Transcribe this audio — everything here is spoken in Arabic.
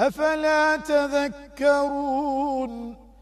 أفلا تذكرون